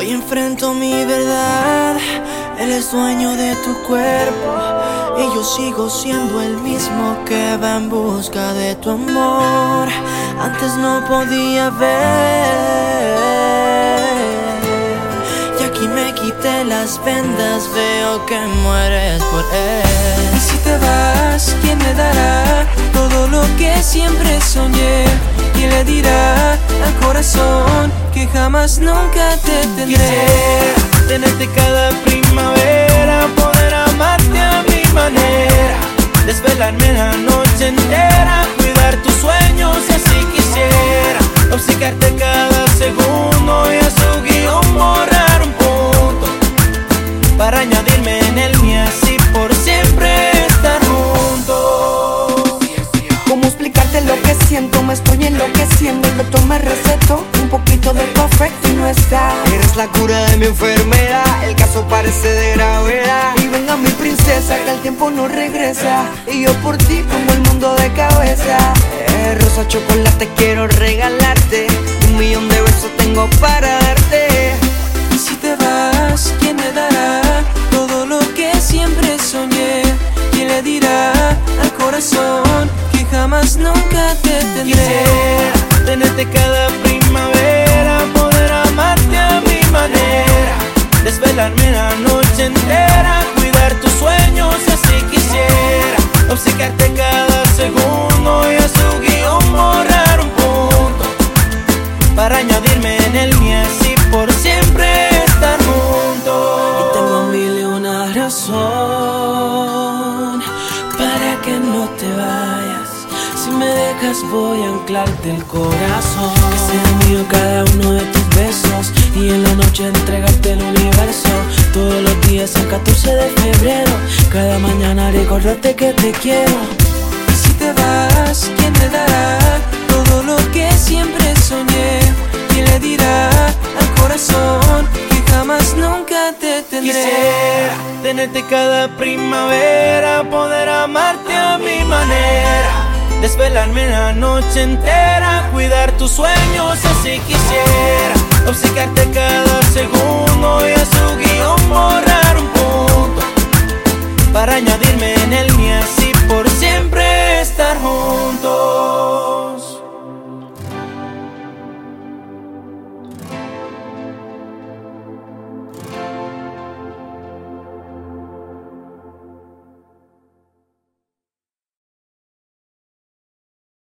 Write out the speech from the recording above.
Hoy enfrento mi verdad, él es dueño de tu cuerpo y yo sigo siendo el mismo que va en busca de tu amor. Antes no podía ver y aquí me quité las vendas, veo que mueres por él. Y si te vas, ¿quién le dará todo lo que siempre soñé? ¿Quién le dirá que jamás nunca te tendré? Tenerte cada primavera, poder amarte a mi manera, desvelarme la noche entera, cuidar tus sueños así quisiera, obcecarte cada segundo enloqueciendo. El doctor me recetó un poquito de perfecto y no está. Eres la cura de mi enfermedad, el caso parece de gravedad. Y venga mi princesa, que el tiempo no regresa. Y yo por ti como el mundo de cabeza. Eh, rosa chocolate quiero regalarte, un millón de besos tengo para darte. Y si te vas, ¿quién me dará todo lo que siempre soñé? ¿Quién le dirá al corazón que jamás nunca te tendré? Desvelarme la noche entera, cuidar tus sueños así quisiera, obcecarte cada segundo y a su guion borrar un punto para añadirme en el mío así por siempre estar Y juntos. tengo mil y una razón para que no te vayas. Si me dejas voy a anclarte el corazón. Que sea mío cada uno de cada mañana recordarte que te quiero. Y si te vas, ¿quién te dará todo lo que siempre soñé? ¿Quién le dirá al corazón que jamás nunca te tendré? Quisiera tenerte cada primavera, poder amarte a mi manera, desvelarme la noche entera, cuidar tus sueños así quisiera, obcecarte cada segundo y a para añadirme en el